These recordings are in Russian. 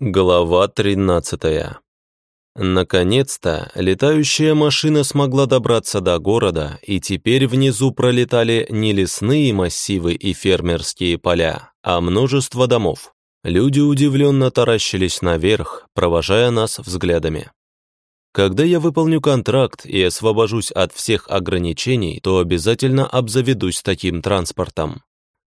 Глава 13. Наконец-то летающая машина смогла добраться до города, и теперь внизу пролетали не лесные массивы и фермерские поля, а множество домов. Люди удивленно таращились наверх, провожая нас взглядами. Когда я выполню контракт и освобожусь от всех ограничений, то обязательно обзаведусь таким транспортом.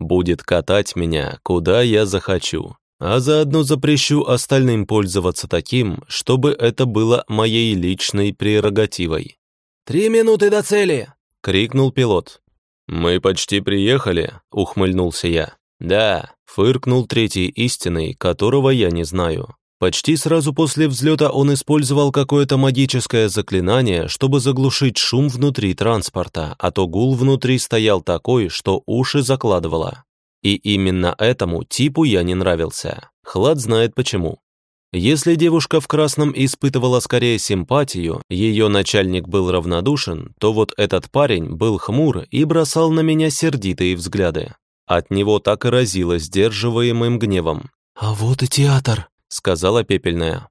Будет катать меня, куда я захочу, а заодно запрещу остальным пользоваться таким, чтобы это было моей личной прерогативой. «Три минуты до цели!» — крикнул пилот. «Мы почти приехали», — ухмыльнулся я. «Да», — фыркнул третий истинный, которого я не знаю. Почти сразу после взлета он использовал какое-то магическое заклинание, чтобы заглушить шум внутри транспорта, а то гул внутри стоял такой, что уши закладывало. И именно этому типу я не нравился. Хлад знает почему. Если девушка в красном испытывала скорее симпатию, ее начальник был равнодушен, то вот этот парень был хмур и бросал на меня сердитые взгляды. От него так и разило сдерживаемым гневом. «А вот и театр», — сказала пепельная.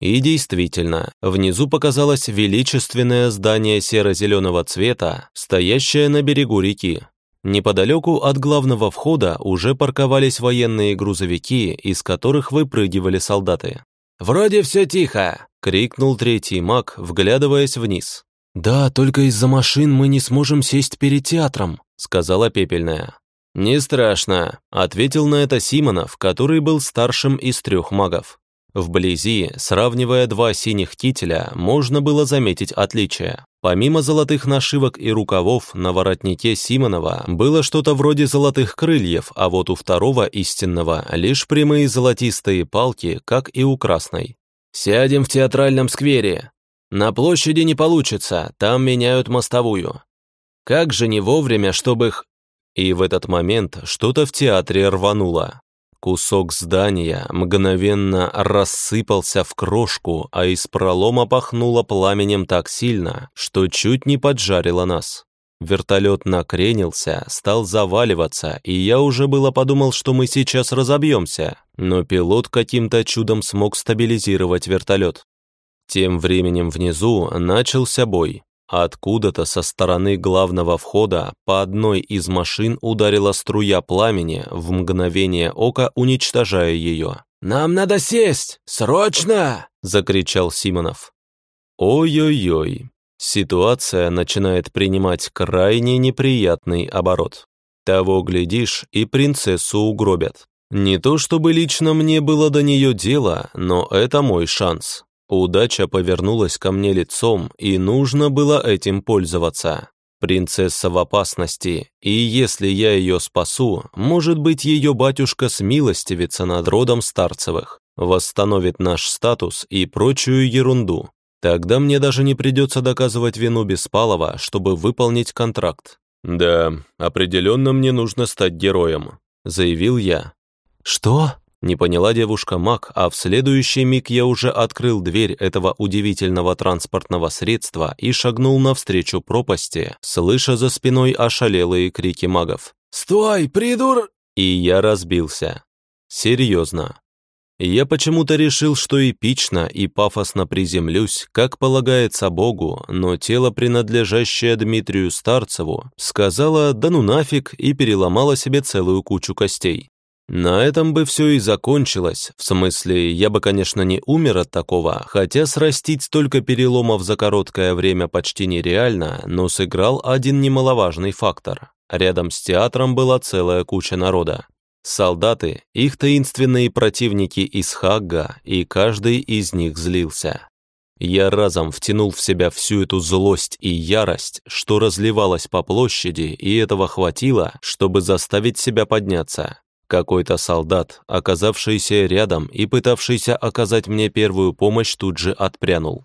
И действительно, внизу показалось величественное здание серо-зеленого цвета, стоящее на берегу реки. Неподалеку от главного входа уже парковались военные грузовики, из которых выпрыгивали солдаты. «Вроде все тихо!» — крикнул третий маг, вглядываясь вниз. «Да, только из-за машин мы не сможем сесть перед театром», — сказала Пепельная. «Не страшно», — ответил на это Симонов, который был старшим из трех магов. Вблизи, сравнивая два синих кителя, можно было заметить отличия. Помимо золотых нашивок и рукавов, на воротнике Симонова было что-то вроде золотых крыльев, а вот у второго истинного лишь прямые золотистые палки, как и у красной. «Сядем в театральном сквере. На площади не получится, там меняют мостовую. Как же не вовремя, чтобы их...» И в этот момент что-то в театре рвануло. Кусок здания мгновенно рассыпался в крошку, а из пролома пахнуло пламенем так сильно, что чуть не поджарило нас. Вертолет накренился, стал заваливаться, и я уже было подумал, что мы сейчас разобьемся, но пилот каким-то чудом смог стабилизировать вертолет. Тем временем внизу начался бой. Откуда-то со стороны главного входа по одной из машин ударила струя пламени, в мгновение ока уничтожая ее. «Нам надо сесть! Срочно!» — закричал Симонов. Ой-ой-ой, ситуация начинает принимать крайне неприятный оборот. Того, глядишь, и принцессу угробят. Не то чтобы лично мне было до нее дело, но это мой шанс. Удача повернулась ко мне лицом, и нужно было этим пользоваться. Принцесса в опасности, и если я ее спасу, может быть, ее батюшка смилостивится над родом Старцевых, восстановит наш статус и прочую ерунду. Тогда мне даже не придется доказывать вину Беспалова, чтобы выполнить контракт. «Да, определенно мне нужно стать героем», — заявил я. «Что?» Не поняла девушка Мак, а в следующий миг я уже открыл дверь этого удивительного транспортного средства и шагнул навстречу пропасти, слыша за спиной ошалелые крики магов. «Стой, придур!» И я разбился. Серьезно. Я почему-то решил, что эпично и пафосно приземлюсь, как полагается Богу, но тело, принадлежащее Дмитрию Старцеву, сказала «да ну нафиг» и переломала себе целую кучу костей. На этом бы все и закончилось, в смысле, я бы, конечно, не умер от такого, хотя срастить столько переломов за короткое время почти нереально, но сыграл один немаловажный фактор. Рядом с театром была целая куча народа. Солдаты, их таинственные противники из Хагга, и каждый из них злился. Я разом втянул в себя всю эту злость и ярость, что разливалась по площади, и этого хватило, чтобы заставить себя подняться. Какой-то солдат, оказавшийся рядом и пытавшийся оказать мне первую помощь, тут же отпрянул.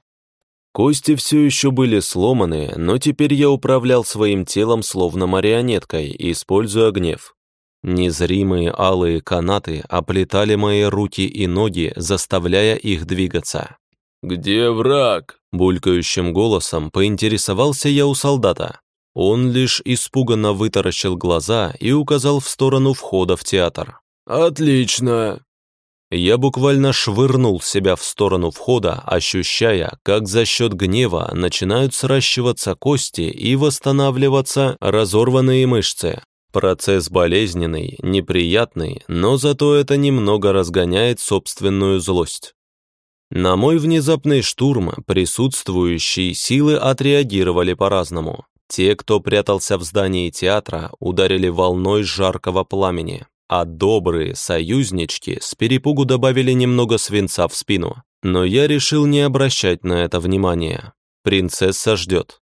Кости все еще были сломаны, но теперь я управлял своим телом словно марионеткой, используя гнев. Незримые алые канаты оплетали мои руки и ноги, заставляя их двигаться. «Где враг?» – булькающим голосом поинтересовался я у солдата. Он лишь испуганно вытаращил глаза и указал в сторону входа в театр. «Отлично!» Я буквально швырнул себя в сторону входа, ощущая, как за счет гнева начинают сращиваться кости и восстанавливаться разорванные мышцы. Процесс болезненный, неприятный, но зато это немного разгоняет собственную злость. На мой внезапный штурм присутствующие силы отреагировали по-разному. Те, кто прятался в здании театра, ударили волной жаркого пламени, а добрые союзнички с перепугу добавили немного свинца в спину. Но я решил не обращать на это внимания. Принцесса ждет.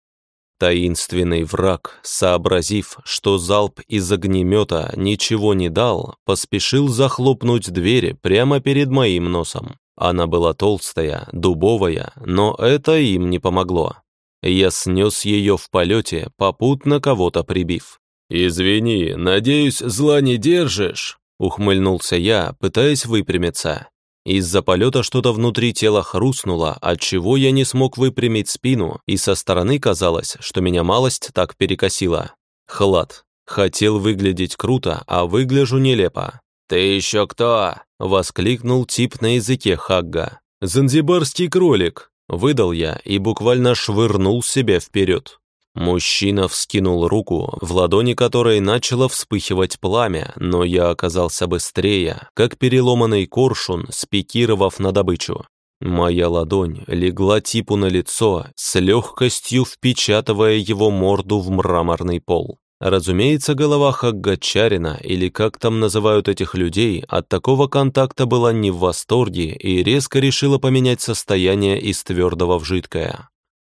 Таинственный враг, сообразив, что залп из огнемета ничего не дал, поспешил захлопнуть двери прямо перед моим носом. Она была толстая, дубовая, но это им не помогло. Я снес ее в полете, попутно кого-то прибив. «Извини, надеюсь, зла не держишь?» Ухмыльнулся я, пытаясь выпрямиться. Из-за полета что-то внутри тела хрустнуло, отчего я не смог выпрямить спину, и со стороны казалось, что меня малость так перекосила. Хлад. Хотел выглядеть круто, а выгляжу нелепо. «Ты еще кто?» — воскликнул тип на языке Хагга. «Занзибарский кролик», — выдал я и буквально швырнул себя вперед. Мужчина вскинул руку, в ладони которой начало вспыхивать пламя, но я оказался быстрее, как переломанный коршун, спикировав на добычу. Моя ладонь легла типу на лицо, с легкостью впечатывая его морду в мраморный пол. Разумеется, голова Хаггачарина, или как там называют этих людей, от такого контакта была не в восторге и резко решила поменять состояние из твердого в жидкое.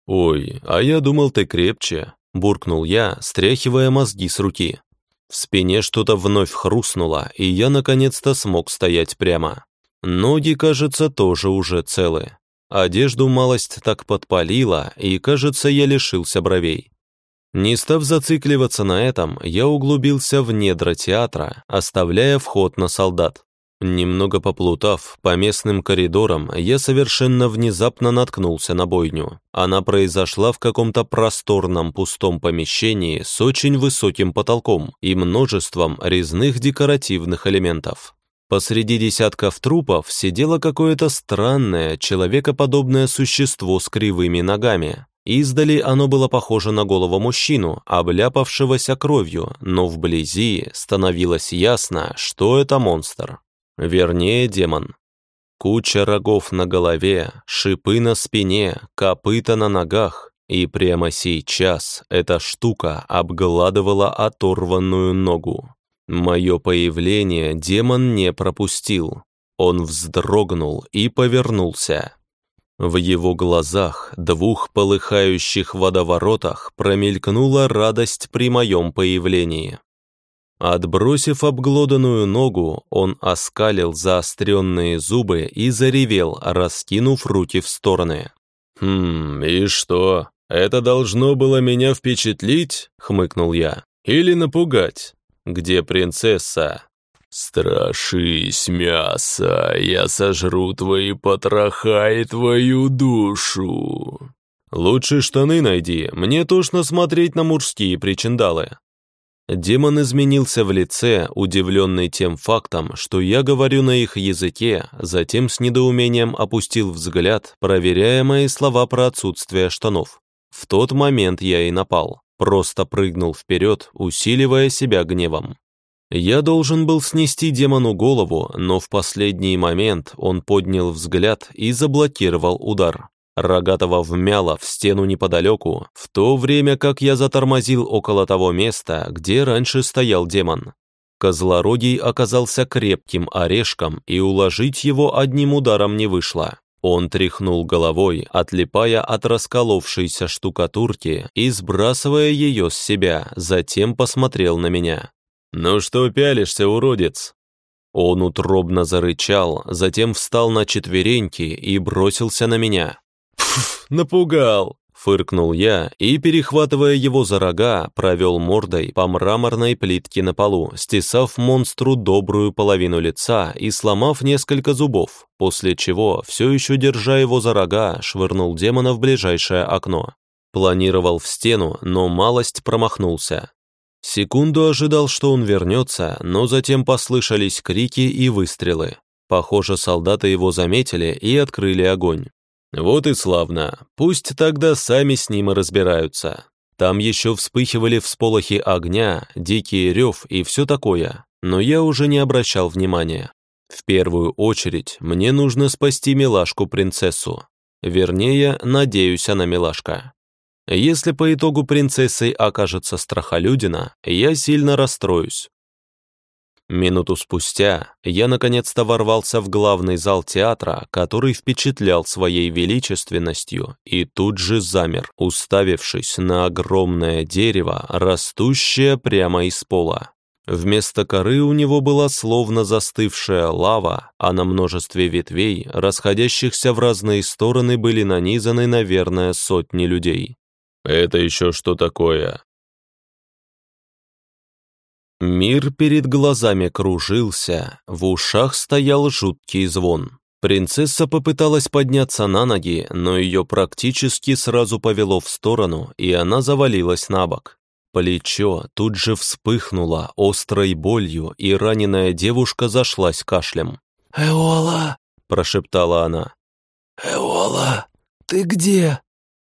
«Ой, а я думал, ты крепче», – буркнул я, стряхивая мозги с руки. В спине что-то вновь хрустнуло, и я наконец-то смог стоять прямо. Ноги, кажется, тоже уже целы. Одежду малость так подпалила, и, кажется, я лишился бровей. Не став зацикливаться на этом, я углубился в недра театра, оставляя вход на солдат. Немного поплутав по местным коридорам, я совершенно внезапно наткнулся на бойню. Она произошла в каком-то просторном пустом помещении с очень высоким потолком и множеством резных декоративных элементов. Посреди десятков трупов сидело какое-то странное, человекоподобное существо с кривыми ногами. Издали оно было похоже на голову мужчину, обляпавшегося кровью, но вблизи становилось ясно, что это монстр. Вернее, демон. Куча рогов на голове, шипы на спине, копыта на ногах, и прямо сейчас эта штука обгладывала оторванную ногу. Мое появление демон не пропустил. Он вздрогнул и повернулся. В его глазах, двух полыхающих водоворотах, промелькнула радость при моем появлении. Отбросив обглоданную ногу, он оскалил заостренные зубы и заревел, раскинув руки в стороны. «Хм, и что? Это должно было меня впечатлить?» — хмыкнул я. «Или напугать? Где принцесса?» «Страшись, мясо, я сожру твои потроха и твою душу!» «Лучше штаны найди, мне тошно смотреть на мужские причиндалы», Демон изменился в лице, удивленный тем фактом, что я говорю на их языке, затем с недоумением опустил взгляд, проверяя мои слова про отсутствие штанов. В тот момент я и напал, просто прыгнул вперед, усиливая себя гневом. Я должен был снести демону голову, но в последний момент он поднял взгляд и заблокировал удар. Рогатого вмяло в стену неподалеку, в то время как я затормозил около того места, где раньше стоял демон. Козлорогий оказался крепким орешком, и уложить его одним ударом не вышло. Он тряхнул головой, отлипая от расколовшейся штукатурки и сбрасывая ее с себя, затем посмотрел на меня. «Ну что пялишься, уродец?» Он утробно зарычал, затем встал на четвереньки и бросился на меня. «Пф, напугал!» Фыркнул я и, перехватывая его за рога, провел мордой по мраморной плитке на полу, стесав монстру добрую половину лица и сломав несколько зубов, после чего, все еще держа его за рога, швырнул демона в ближайшее окно. Планировал в стену, но малость промахнулся. Секунду ожидал, что он вернется, но затем послышались крики и выстрелы. Похоже, солдаты его заметили и открыли огонь. Вот и славно, пусть тогда сами с ним и разбираются. Там еще вспыхивали всполохи огня, дикий рев и все такое, но я уже не обращал внимания. В первую очередь мне нужно спасти милашку-принцессу. Вернее, надеюсь, она милашка. Если по итогу принцессой окажется страхолюдина, я сильно расстроюсь. Минуту спустя я наконец-то ворвался в главный зал театра, который впечатлял своей величественностью, и тут же замер, уставившись на огромное дерево, растущее прямо из пола. Вместо коры у него была словно застывшая лава, а на множестве ветвей, расходящихся в разные стороны, были нанизаны, наверное, сотни людей. «Это еще что такое?» Мир перед глазами кружился, в ушах стоял жуткий звон. Принцесса попыталась подняться на ноги, но ее практически сразу повело в сторону, и она завалилась на бок. Плечо тут же вспыхнуло острой болью, и раненая девушка зашлась кашлем. «Эола!» – прошептала она. «Эола, ты где?»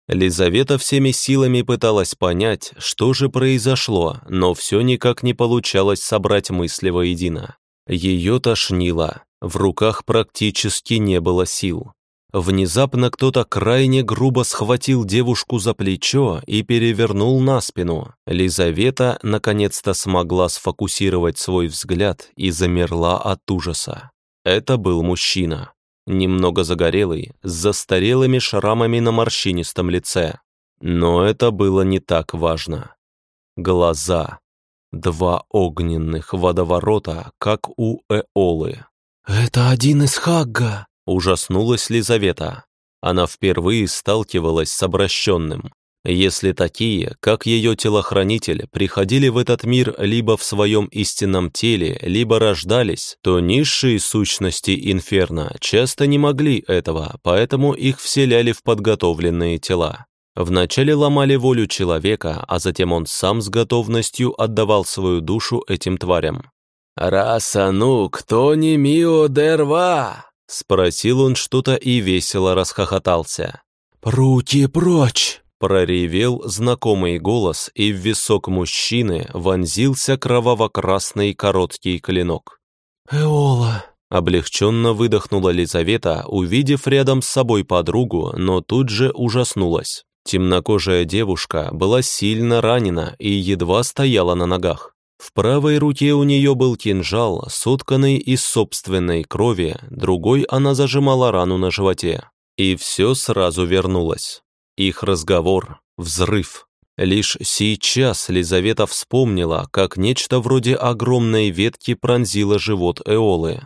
Лизавета всеми силами пыталась понять, что же произошло, но все никак не получалось собрать мысли воедино. Ее тошнило, в руках практически не было сил. Внезапно кто-то крайне грубо схватил девушку за плечо и перевернул на спину. Лизавета наконец-то смогла сфокусировать свой взгляд и замерла от ужаса. Это был мужчина. Немного загорелый, с застарелыми шрамами на морщинистом лице. Но это было не так важно. Глаза. Два огненных водоворота, как у Эолы. «Это один из Хагга!» Ужаснулась Лизавета. Она впервые сталкивалась с обращенным. Если такие, как ее телохранитель, приходили в этот мир либо в своем истинном теле, либо рождались, то низшие сущности инферно часто не могли этого, поэтому их вселяли в подготовленные тела. Вначале ломали волю человека, а затем он сам с готовностью отдавал свою душу этим тварям. «Раса ну, кто не мио дерва?» Спросил он что-то и весело расхохотался. «Руки прочь!» Проревел знакомый голос, и в висок мужчины вонзился кроваво-красный короткий клинок. «Эола!» Облегченно выдохнула Лизавета, увидев рядом с собой подругу, но тут же ужаснулась. Темнокожая девушка была сильно ранена и едва стояла на ногах. В правой руке у нее был кинжал, сотканный из собственной крови, другой она зажимала рану на животе. И все сразу вернулось. Их разговор, взрыв. Лишь сейчас Лизавета вспомнила, как нечто вроде огромной ветки пронзило живот Эолы.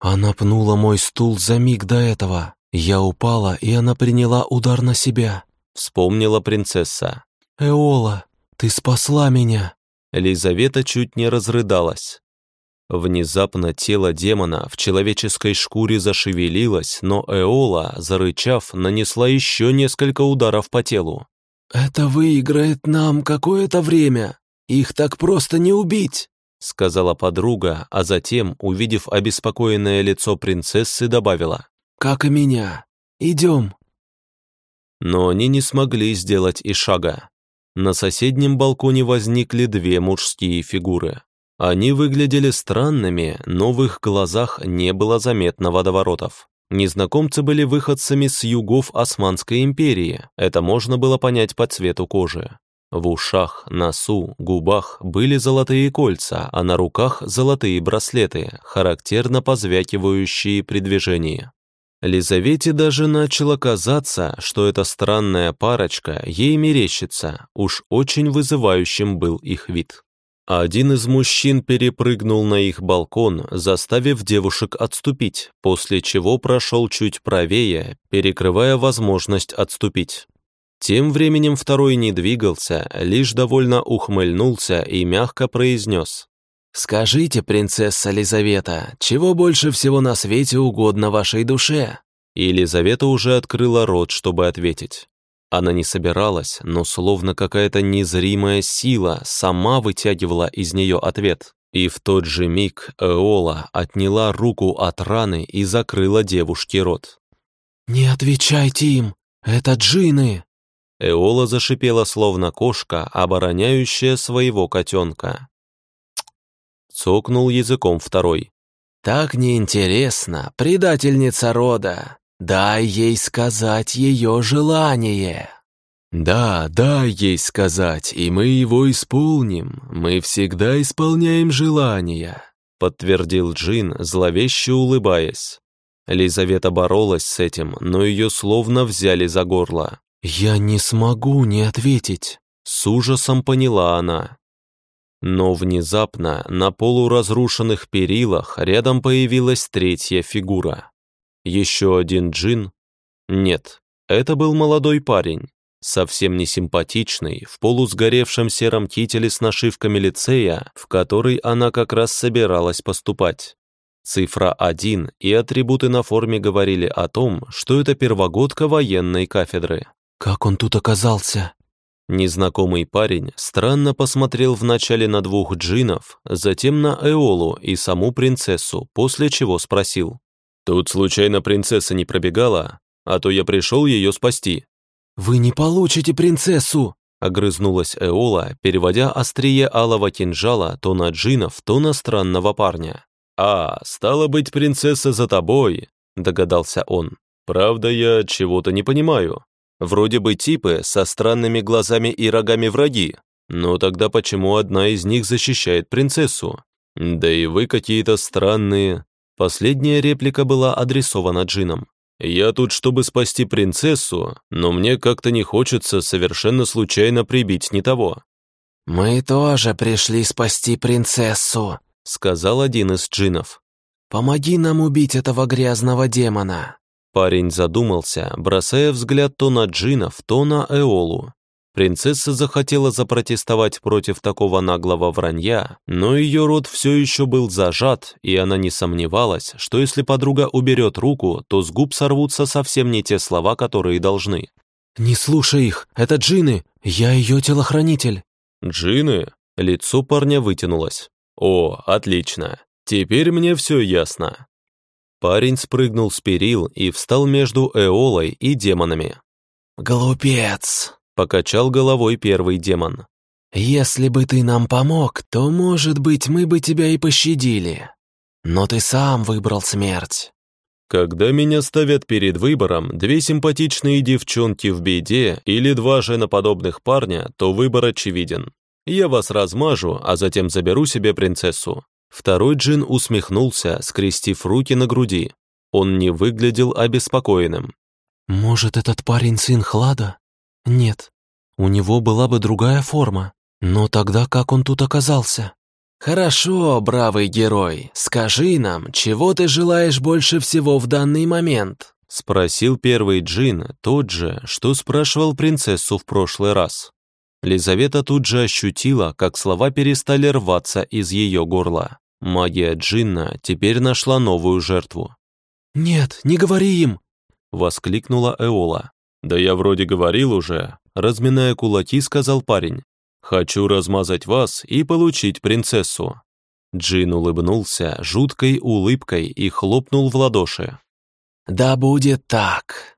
«Она пнула мой стул за миг до этого. Я упала, и она приняла удар на себя», — вспомнила принцесса. «Эола, ты спасла меня!» Лизавета чуть не разрыдалась. Внезапно тело демона в человеческой шкуре зашевелилось, но Эола, зарычав, нанесла еще несколько ударов по телу. «Это выиграет нам какое-то время. Их так просто не убить», сказала подруга, а затем, увидев обеспокоенное лицо принцессы, добавила. «Как и меня. Идем». Но они не смогли сделать и шага. На соседнем балконе возникли две мужские фигуры. Они выглядели странными, но в их глазах не было заметно водоворотов. Незнакомцы были выходцами с югов Османской империи, это можно было понять по цвету кожи. В ушах, носу, губах были золотые кольца, а на руках золотые браслеты, характерно позвякивающие при движении. Лизавете даже начало казаться, что эта странная парочка ей мерещится, уж очень вызывающим был их вид. Один из мужчин перепрыгнул на их балкон, заставив девушек отступить, после чего прошел чуть правее, перекрывая возможность отступить. Тем временем второй не двигался, лишь довольно ухмыльнулся и мягко произнес. «Скажите, принцесса Лизавета, чего больше всего на свете угодно вашей душе?» И Елизавета уже открыла рот, чтобы ответить. Она не собиралась, но словно какая-то незримая сила сама вытягивала из нее ответ. И в тот же миг Эола отняла руку от раны и закрыла девушке рот. «Не отвечайте им! Это джины!» Эола зашипела, словно кошка, обороняющая своего котенка. Цокнул языком второй. «Так неинтересно, предательница рода! Дай ей сказать ее желание!» «Да, дай ей сказать, и мы его исполним. Мы всегда исполняем желания», — подтвердил Джин, зловеще улыбаясь. Лизавета боролась с этим, но ее словно взяли за горло. «Я не смогу не ответить», — с ужасом поняла она. Но внезапно на полуразрушенных перилах рядом появилась третья фигура. Еще один джин? Нет, это был молодой парень, совсем не симпатичный, в полусгоревшем сером кителе с нашивками лицея, в который она как раз собиралась поступать. Цифра 1 и атрибуты на форме говорили о том, что это первогодка военной кафедры. «Как он тут оказался?» Незнакомый парень странно посмотрел вначале на двух джинов, затем на Эолу и саму принцессу, после чего спросил. «Тут случайно принцесса не пробегала, а то я пришел ее спасти». «Вы не получите принцессу!» Огрызнулась Эола, переводя острие алого кинжала то на джинов, то на странного парня. «А, стало быть, принцесса за тобой», — догадался он. «Правда, я чего-то не понимаю. Вроде бы типы со странными глазами и рогами враги, но тогда почему одна из них защищает принцессу? Да и вы какие-то странные. Последняя реплика была адресована Джинам. Я тут, чтобы спасти принцессу, но мне как-то не хочется совершенно случайно прибить не того. «Мы тоже пришли спасти принцессу», — сказал один из джинов. «Помоги нам убить этого грязного демона». Парень задумался, бросая взгляд то на джинов, то на Эолу. Принцесса захотела запротестовать против такого наглого вранья, но ее рот все еще был зажат, и она не сомневалась, что если подруга уберет руку, то с губ сорвутся совсем не те слова, которые должны. «Не слушай их, это джины, я ее телохранитель». «Джины?» Лицо парня вытянулось. «О, отлично. Теперь мне все ясно. Парень спрыгнул с перил и встал между Эолой и демонами. «Глупец!» — покачал головой первый демон. «Если бы ты нам помог, то, может быть, мы бы тебя и пощадили. Но ты сам выбрал смерть». Когда меня ставят перед выбором две симпатичные девчонки в беде или два женоподобных парня, то выбор очевиден. Я вас размажу, а затем заберу себе принцессу. Второй джин усмехнулся, скрестив руки на груди. Он не выглядел обеспокоенным. «Может, этот парень сын Хлада? Нет, у него была бы другая форма. Но тогда как он тут оказался?» «Хорошо, бравый герой, скажи нам, чего ты желаешь больше всего в данный момент?» Спросил первый джин, тот же, что спрашивал принцессу в прошлый раз. Лизавета тут же ощутила, как слова перестали рваться из ее горла. Магия Джинна теперь нашла новую жертву. «Нет, не говори им!» — воскликнула Эола. «Да я вроде говорил уже», — разминая кулаки, сказал парень. «Хочу размазать вас и получить принцессу». Джин улыбнулся жуткой улыбкой и хлопнул в ладоши. «Да будет так!»